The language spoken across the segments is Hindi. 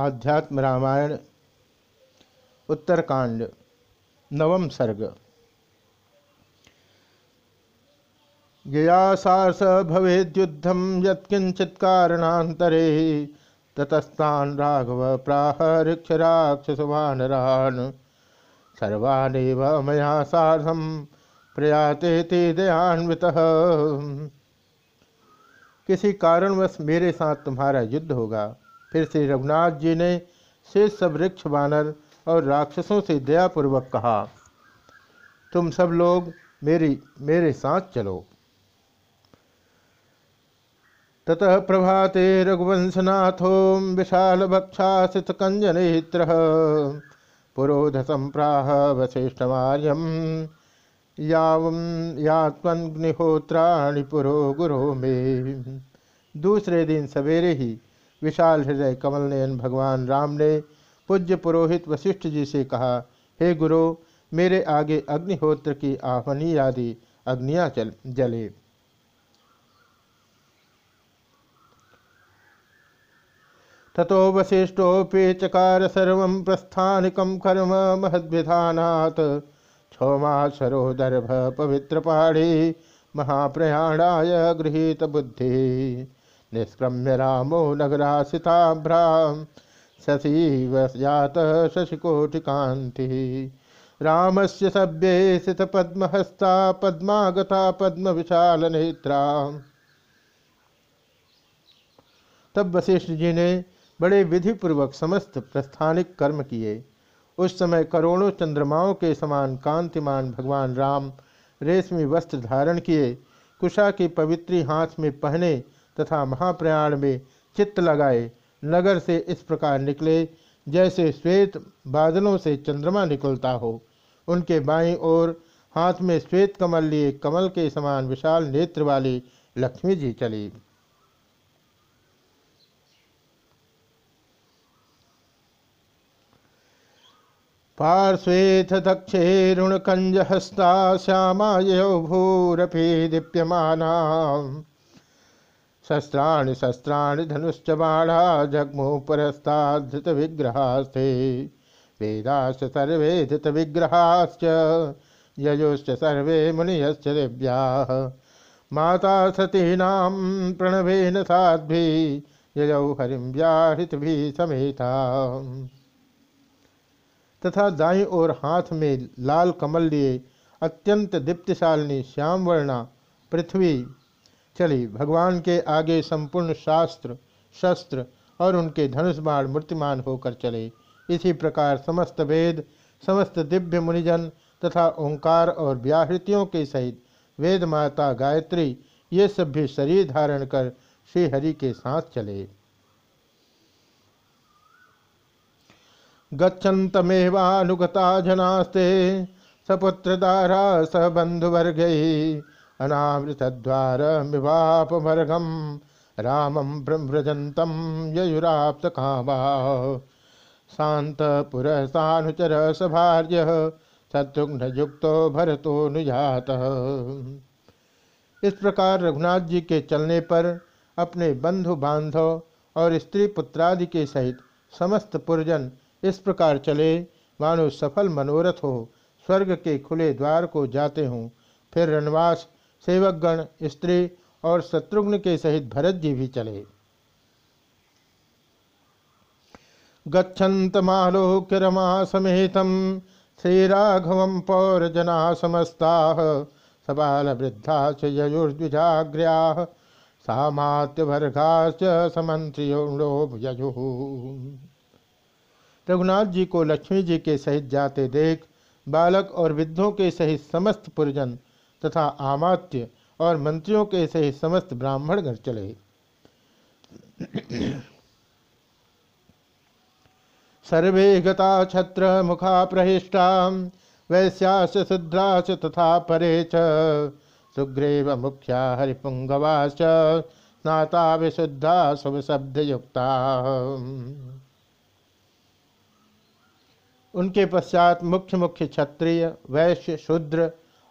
आध्यात्म रामायण, उत्तरकांड, नवम सर्ग। गयासास भवेद्युद्धम यत्किंचित कारणांतरे ततस्तान राघव प्राह ऋक्ष राक्षस वानरान। सर्वानेव मया साधम प्रयाते ते दयान्वित। किसी कारणवश मेरे साथ तुम्हारा युद्ध होगा। फिर श्री रघुनाथ जी ने शेष सब वृक्ष बानर और राक्षसों से दयापूर्वक कहा, तुम सब लोग मेरी, मेरे साथ चलो। ततः प्रभाते रघुवंशनाथो विशाल भक्षासित कंजनेत्र पुरोध संप्राह वशिष्ठमार्यम यावं यात्मग्निहोत्राणि पुरो गुरो में। दूसरे दिन सवेरे ही विशाल हृदय कमल नयन भगवान राम ने पूज्य पुरोहित वशिष्ठ जी से कहा, हे गुरु, मेरे आगे अग्निहोत्र की आह्वनी आदि अग्नियाँ चल, जले। ततो वशिष्ठोपि चकार सर्व प्रस्थानिकम कर्म महद्विधानात्। क्षौमाशरोदर्भ पवित्र पहाड़ी महाप्रयाणाय गृहीत बुद्धि। निष्क्रम्य रामो नगरासिताभ्रा शशिव शशिकोटिकांति रामस्य सभ्ये स्थित पद्महस्ता पद्मागता पद्म विशाल नेत्रा तब वशिष्ठ जी ने बड़े विधिपूर्वक समस्त प्रस्थानिक कर्म किए। उस समय करोड़ों चंद्रमाओं के समान कांतिमान भगवान राम रेशमी वस्त्र धारण किए, कुशा की पवित्री हाथ में पहने तथा महाप्रयाण में चित्त लगाए, नगर से इस प्रकार निकले, जैसे श्वेत बादलों से चंद्रमा निकलता हो। उनके बाईं ओर हाथ में श्वेत कमल लिए कमल के समान विशाल नेत्र वाली लक्ष्मी जी चली। पार्श्वेथ दक्षेरुणकंजहस्ता श्यामायो भूरपि दीप्यमाना शस्त्राणि शस्त्राणि धनुश्च बाणा जग्मुः परस्ताद्धृत विग्रहास्ते वेदाश्च सर्वे धृत विग्रहाश्च यजुश्च सर्वे मुनियश्च दिव्याः। माता सतीनां प्रणवेन साध्भिः यजौ हरिं व्याहृतभिः समेता तथा दाई और हाथ में लाल कमल लिए अत्यंत दीप्तिशालिनी श्याम वर्णा पृथ्वी चली। भगवान के आगे संपूर्ण शास्त्र, शस्त्र और उनके धनुष मूर्तिमान होकर चले। इसी प्रकार समस्त वेद, समस्त दिव्य मुनिजन तथा ओंकार और व्याहृतियों के सहित वेद माता गायत्री, ये सब भी शरीर धारण कर श्रीहरि के साथ चले। गच्छन्तमेवानुगता जनास्ते सपुत्रदारा स बन्धुवर्गैः अनावृतद्वारमिवापमर्घं रामं ब्रह्मजन्तं ययुराप्तकामाः। शान्तपुरसानुचर सभार्यः शत्रुघ्नयुक्तो भरतोऽनुजातः इस प्रकार रघुनाथ जी के चलने पर अपने बंधु बांधव और स्त्री पुत्रादि के सहित समस्त पुरजन इस प्रकार चले, मानो सफल मनोरथ हो, स्वर्ग के खुले द्वार को जाते हों, फिर रणवास सेवकगण, स्त्री और शत्रुघ्न के सहित भरत जी भी चले। गच्छन्तमालोक्य रमा समेतम श्रीराघव पौरजना समस्ता सबाल वृद्धा ययुर्द्विजाग्र्या सामात्यवर्गाश्च समन्त्रियो रघुनाथ जी को लक्ष्मी जी के सहित जाते देख, बालक और विद्धों के सहित समस्त पुरजन तथा आमात्य और मंत्रियों के सहित समस्त ब्राह्मण घर चले। सर्वे गता छत्र मुखा प्रहिष्टा वैश्यास तथा परे च। सुग्रीव मुख्या हरिपुंगवास स्नाता विशुद्धा शुभ शब्द युक्ता उनके पश्चात मुख्य मुख्य क्षत्रिय, वैश्य, शूद्र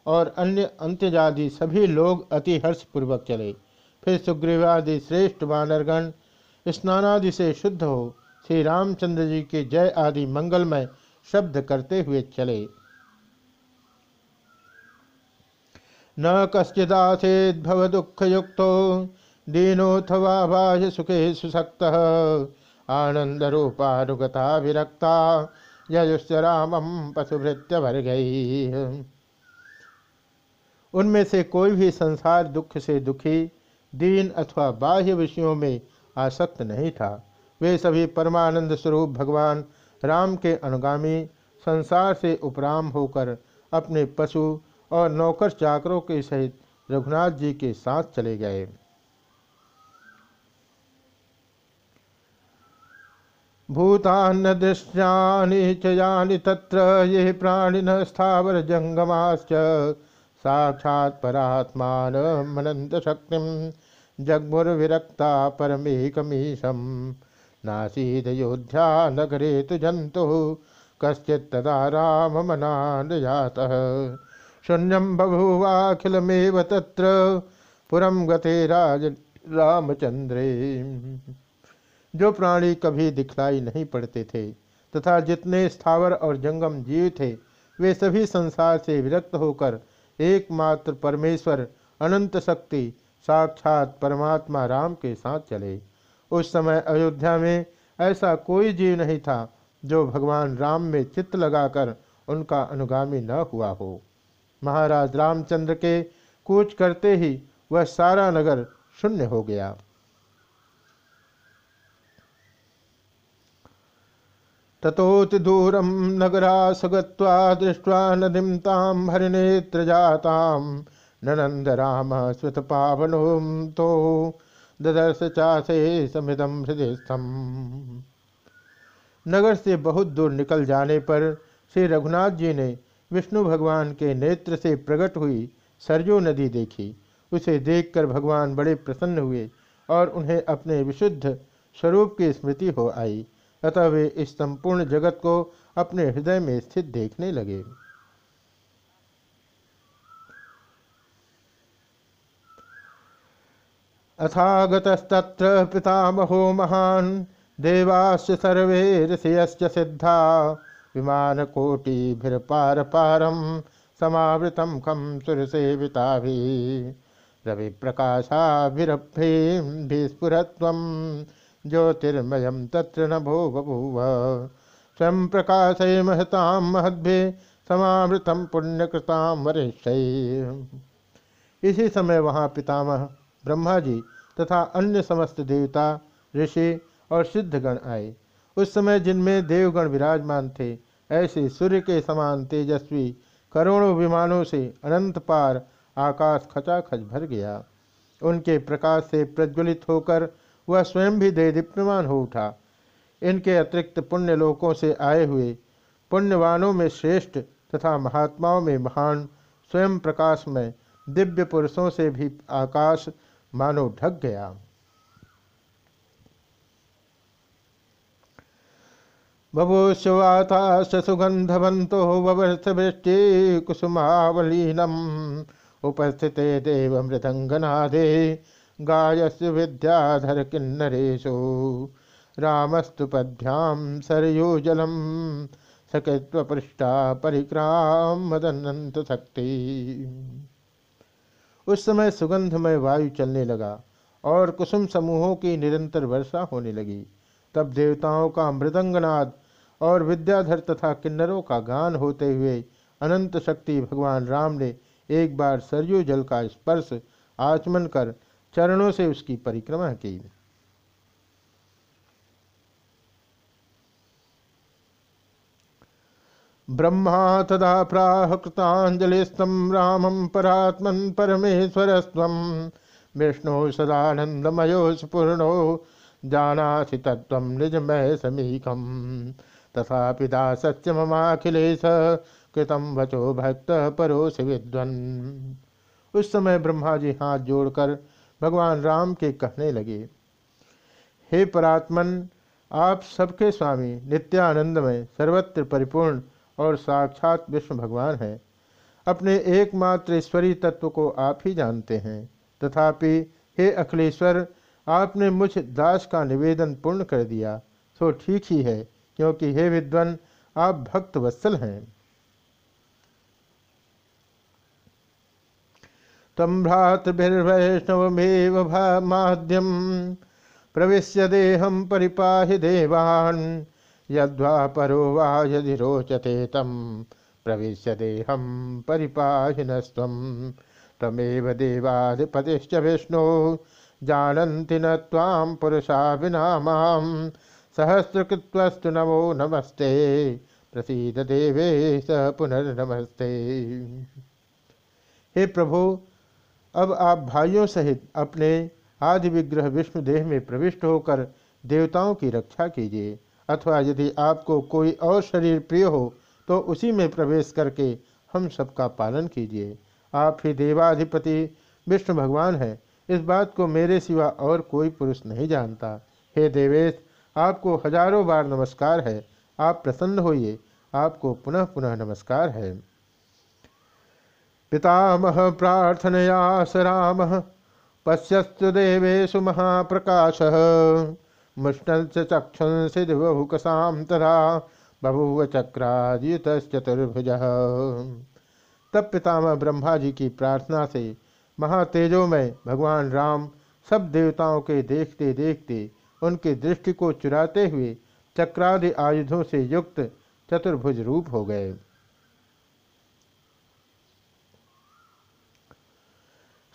और अन्य अंत्यजादि सभी लोग अति हर्षपूर्वक चले। फिर सुग्रीवादि श्रेष्ठ वानरगण स्नानादि से शुद्ध हो श्री रामचंद्र जी के जय आदि मंगलमय शब्द करते हुए चले। न कश्चिदासेद्भव युक्त दीनोऽथवा बाह्य सुखे सुशक्त आनंद रूपानुगता विरक्ता यजुश्च रामम पशुभृत्य भर गई उनमें से कोई भी संसार दुख से दुखी, दीन अथवा बाह्य विषयों में आसक्त नहीं था। वे सभी परमानंद स्वरूप भगवान राम के अनुगामी, संसार से उपराम होकर अपने पशु और नौकर चाकरों के सहित रघुनाथ जी के साथ चले गए। भूतान्न दृश्यानि च तत्र ये प्राणिन स्थावर जंगमाश्च साक्षात् परात्मान मनंत शक्तिम जगमुर्विरक्ता परमेकमीशम नासीदयोध्या नगरे तु जंतु कश्चित्तदा राममनानयातः शून्यम बभूवाखिलमेव तत्र पुरम गते राज रामचंद्रे जो प्राणी कभी दिखलाई नहीं पड़ते थे, तथा जितने स्थावर और जंगम जीव थे, वे सभी संसार से विरक्त होकर एकमात्र परमेश्वर, अनंत शक्ति, साक्षात परमात्मा राम के साथ चले। उस समय अयोध्या में ऐसा कोई जीव नहीं था जो भगवान राम में चित्त लगाकर उनका अनुगामी न हुआ हो। महाराज रामचंद्र के कूच करते ही वह सारा नगर शून्य हो गया। तथोति दूरम नगरास गत्वा दृष्ट्वा नदीं तां हरिनेत्रजातां। ननंद राम स्वत पावनो तो ददर्श चासे समिदम हृदयस्थम नगर से बहुत दूर निकल जाने पर श्री रघुनाथ जी ने विष्णु भगवान के नेत्र से प्रकट हुई सरजू नदी देखी। उसे देखकर भगवान बड़े प्रसन्न हुए और उन्हें अपने विशुद्ध स्वरूप की स्मृति हो आई। अतः वे इस संपूर्ण जगत को अपने हृदय में स्थित देखने लगे। अथागतस्तत्र पितामहो महान देवाश्च सर्वे ऋषयश्च सिद्धा विमान कोटिभिर पार पारम समावृतम खम सुरसेविता रवि प्रकाशाभिरभ्य स्फुरत्वम ज्योतिर्मय तत्र नभो बभूव स्वयं प्रकाशय महताम महद्भे समावृतम पुण्यकृताम वरिष्ठ। इसी समय वहाँ पितामह ब्रह्मा जी तथा अन्य समस्त देवता, ऋषि और सिद्धगण आए। उस समय जिनमें देवगण विराजमान थे, ऐसे सूर्य के समान तेजस्वी, करोड़ों विमानों से अनंत पार आकाश खचाखच भर गया। उनके प्रकाश से प्रज्वलित होकर वह स्वयं भी दे दीप्यमान हो उठा। इनके अतिरिक्त पुण्य लोकों से आए हुए, पुण्यवानों में श्रेष्ठ तथा महात्माओं में महान, स्वयं प्रकाश में दिव्य पुरुषों से भी आकाश मानो ढक गया। बभूषवाता सुगंधवंतो वृष्टि कुसुमावलीनम। उपस्थिते देव मृदंगनादे गायस विद्याधर किन्नरेशो रामस्तु पद्भ्याम सरयोजलम सकृत्व पृष्ठा परिक्राम मदनंत शक्ति उस समय सुगंधमय वायु चलने लगा और कुसुम समूहों की निरंतर वर्षा होने लगी। तब देवताओं का मृदंगनाद और विद्याधर तथा किन्नरों का गान होते हुए अनंत शक्ति भगवान राम ने एक बार सरयू जल का स्पर्श आचमन कर चरणों से उसकी परिक्रमा की। ब्रह्मा तदा प्राह कृतांजलिस्तम रामम परात्मन परमेश्वर विष्णु सदानंदमयो स्पूर्णो जानासि तत्व निजमय समीकम। तथा पिता सत्य ममाखिलेश कृतम वचो भक्त परोस विद्वन। उस समय ब्रह्मा जी हाथ जोड़कर भगवान राम के कहने लगे, हे परात्मन, आप सबके स्वामी नित्यानंदमय, सर्वत्र परिपूर्ण और साक्षात विष्णु भगवान हैं। अपने एकमात्र ईश्वरी तत्व को आप ही जानते हैं। तथापि, हे अखिलेश्वर, आपने मुझ दास का निवेदन पूर्ण कर दिया सो ठीक ही है, क्योंकि हे विद्वन, आप भक्त वत्सल हैं। तम भ्रातृभिर्वैष्णवमेव माध्यम प्रवेश देहम परिपाहि देवान्, यद्वा परो वा यदि रोचते तम प्रवेश देहम परिपाहि नस्त्वं तमेव देवाधिपतिश्च विष्णु, जानन्ति न त्वां पुरुषा विना माँ सहस्रकृत्वस्तु नमो नमस्ते, प्रसीद देवे स पुनर्नमस्ते। हे प्रभु अब आप भाइयों सहित अपने आदि विग्रह विष्णु देह में प्रविष्ट होकर देवताओं की रक्षा कीजिए। अथवा यदि आपको कोई और शरीर प्रिय हो तो उसी में प्रवेश करके हम सबका पालन कीजिए। आप ही देवाधिपति विष्णु भगवान हैं। इस बात को मेरे सिवा और कोई पुरुष नहीं जानता। हे देवेश, आपको हज़ारों बार नमस्कार है। आप प्रसन्न होइए। आपको पुनः पुनः नमस्कार है। पितामह प्रार्थनया स राम, पश्यस्तु देवेशु महाप्रकाश। मुष्णश्च चक्षुंसि बहुकसां तथा बभूव चक्रादियुतश्चतुर्भुज तब पितामह ब्रह्मा जी की प्रार्थना से महातेजोमय भगवान राम सब देवताओं के देखते देखते उनकी दृष्टि को चुराते हुए चक्रादि आयुधों से युक्त चतुर्भुज रूप हो गए।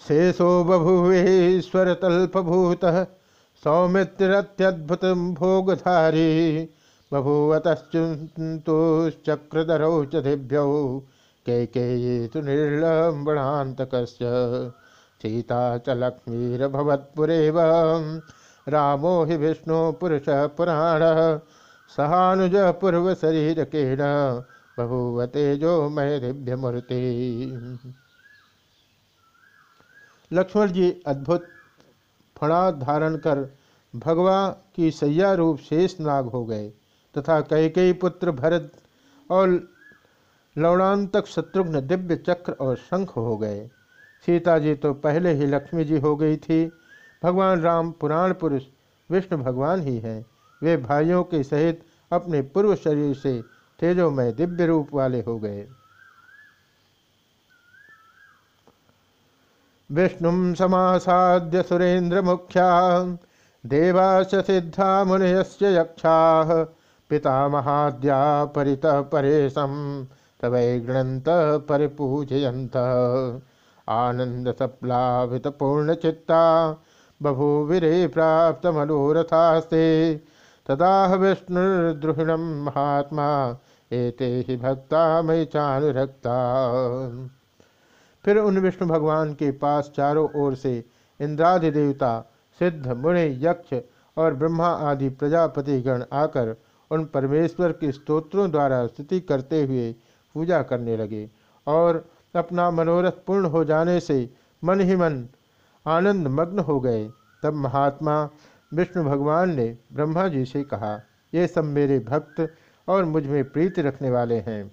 शेषो बभुवेश्वर तल्पभूत सौमित्रत्यद्भुत भोगधारी। बभूवतश्चुन्तुश्चक्रधरौ च दिभ्यौ कैकेयी तो निर्लम्बणान्तक सीता च लक्ष्मीरभवत्पुरेव। रामो हि विष्णु पुरुष पुराण। सहानुज पूर्वशरीरकेण बभूव तेजोमय दिव्यमूर्ति लक्ष्मण जी अद्भुत फणा धारण कर भगवा की सैया रूप शेष नाग हो गए, तथा कई कई पुत्र भरत और लवणांतक शत्रुघ्न दिव्य चक्र और शंख हो गए। सीता जी तो पहले ही लक्ष्मी जी हो गई थी। भगवान राम पुराण पुरुष विष्णु भगवान ही हैं। वे भाइयों के सहित अपने पूर्व शरीर से तेजोमय दिव्य रूप वाले हो गए। विष्णु समासाद्य सुरेन्द्र मुख्या देवाश सिद्धा मुनयश्च यक्षा, पितामहाद्या परित परेशम तवै गृणंत परिपूजयंत आनंद सप्लाभित पूर्ण चित्ता बभूविरे प्राप्त मनोरथास्ते तदा विष्णुद्रुहिणम महात्मा, एते ही भक्ता मई चानुरक्ता। फिर उन विष्णु भगवान के पास चारों ओर से इंद्रादि देवता सिद्ध, मुनि, यक्ष और ब्रह्मा आदि प्रजापतिगण आकर उन परमेश्वर के स्तोत्रों द्वारा स्तुति करते हुए पूजा करने लगे और अपना मनोरथ पूर्ण हो जाने से मन ही मन आनंद मग्न हो गए। तब महात्मा विष्णु भगवान ने ब्रह्मा जी से कहा, ये सब मेरे भक्त और मुझमें प्रीति रखने वाले हैं।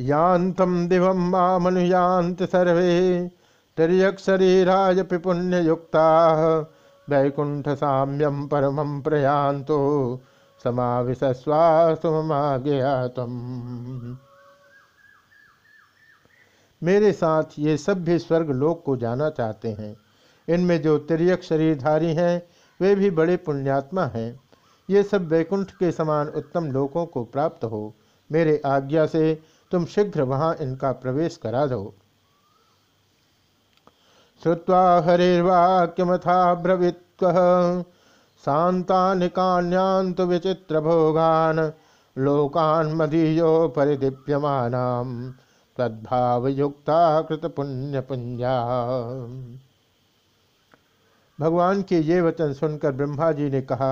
यान्तं दिवं मामनुयान्ति सर्वे तिर्यक्शरीरायपि पुण्ययुक्ताः वैकुण्ठसाम्यं परमं प्रयान्तो समाविशस्वासुमाज्ञया तुम मेरे साथ ये सब भी स्वर्ग लोक को जाना चाहते हैं। इनमें जो तिरक शरीरधारी हैं, वे भी बड़े पुण्यात्मा हैं। ये सब वैकुंठ के समान उत्तम लोकों को प्राप्त हो। मेरे आज्ञा से तुम शीघ्र वहाँ इनका प्रवेश करा दो। श्रुवा हरिर्वाक्यमथा ब्रवीत्व शांतानिकान्यांत विचित्र भोगान लोकान मदीयो परिदीप्यमान तद्भावयुक्ता कृत पुण्य पुंजा भगवान के ये वचन सुनकर ब्रह्मा जी ने कहा,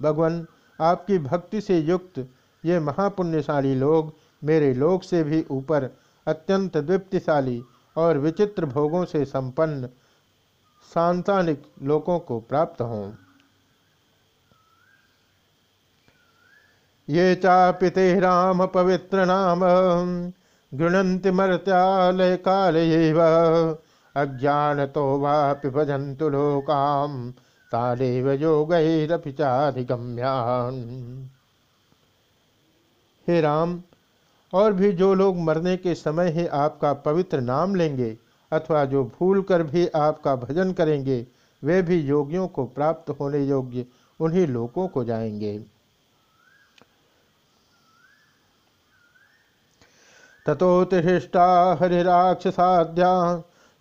भगवान, आपकी भक्ति से युक्त ये महापुण्यशाली लोग मेरे लोक से भी ऊपर अत्यंत दीप्तिशाली और विचित्र भोगों से संपन्न सांतानिक लोकों को प्राप्त हों। ये चापिते राम पवित्र नाम गृणंति मर्त्यालय काल अज्ञान तो वापि भजंतु लोकाम तादेव योगैरपि चाधिगम्यान। हे राम और भी जो लोग मरने के समय ही आपका पवित्र नाम लेंगे, अथवा जो भूल कर भी आपका भजन करेंगे, वे भी योगियों को प्राप्त होने योग्य उन्हीं लोगों को जाएँगे। तथोत्थिष्टा हरिराक्षसाद्या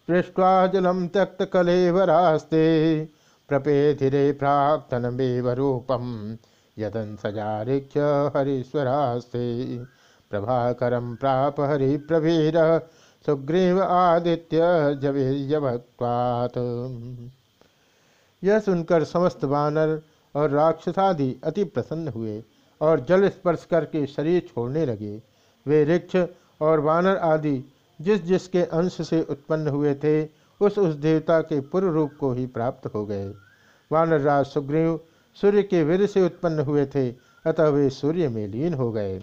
पृष्ठा जलम त्यक्त कलेवरास्ते प्रपेधिरे प्राक्तनमेव रूपम, यदन सजारिक्ष हरीश्वरास्ते प्रभाकरम प्राप हरि प्रवीर सुग्रीव आदित्य जवीर्यवत्वात् यह सुनकर समस्त वानर और राक्षसादि अति प्रसन्न हुए और जल स्पर्श करके शरीर छोड़ने लगे। वे ऋक्ष और वानर आदि जिस जिसके अंश से उत्पन्न हुए थे, उस उस देवता के पूर्व रूप को ही प्राप्त हो गए। वानर राज सुग्रीव सूर्य के वीर से उत्पन्न हुए थे, अतः वे सूर्य में लीन हो गए।